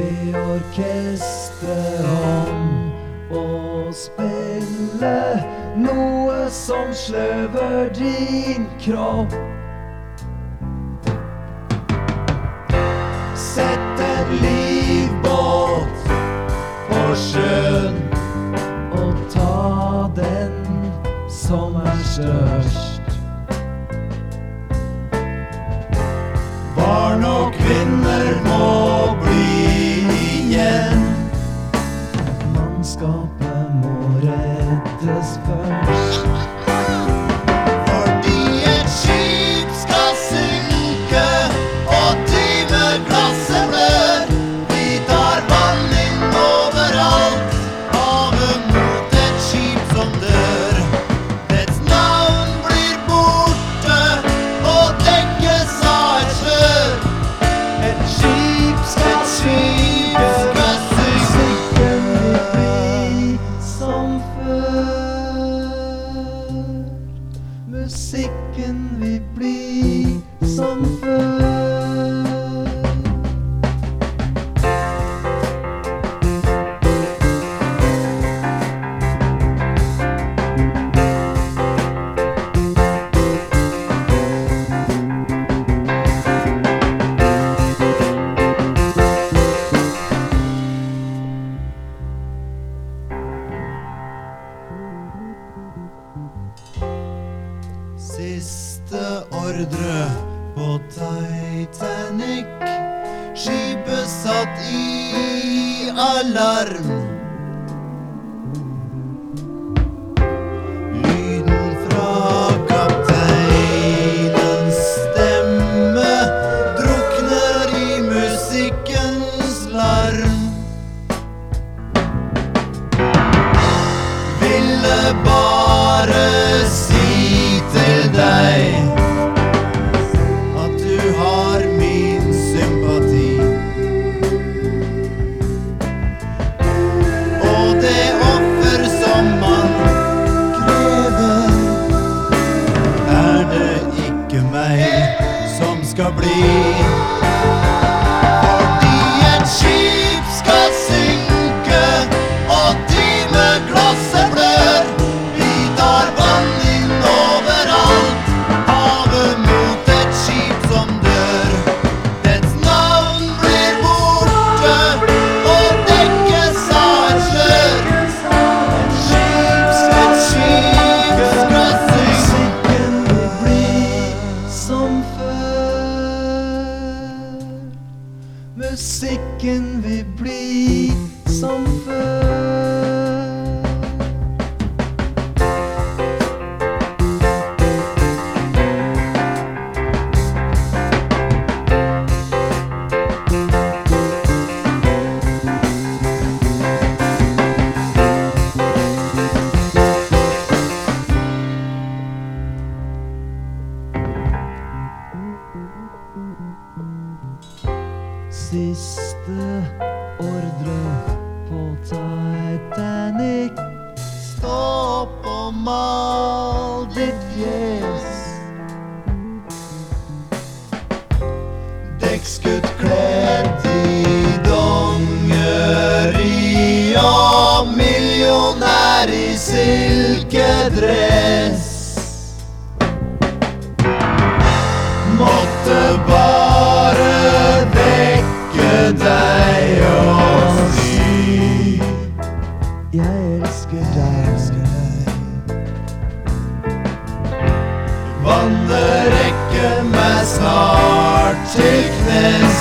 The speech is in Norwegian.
ved orkesteret om å spille noe som sløver din kropp. Sett en livbåt på sjøen og ta den som er størst. Ordre på Titanic. Skipet satt i alarm. Lyden fra kapteinens stemme drukner i musikkens larm. Ville bare som Musikken vil bli som før. Siste ordre på Titanic. Stå opp og mal ditt fjes. Dekkskutt kledd i dongeri og millionær i silkedress. deg og si Jeg elsker deg. Vannet rekker meg snart til knes.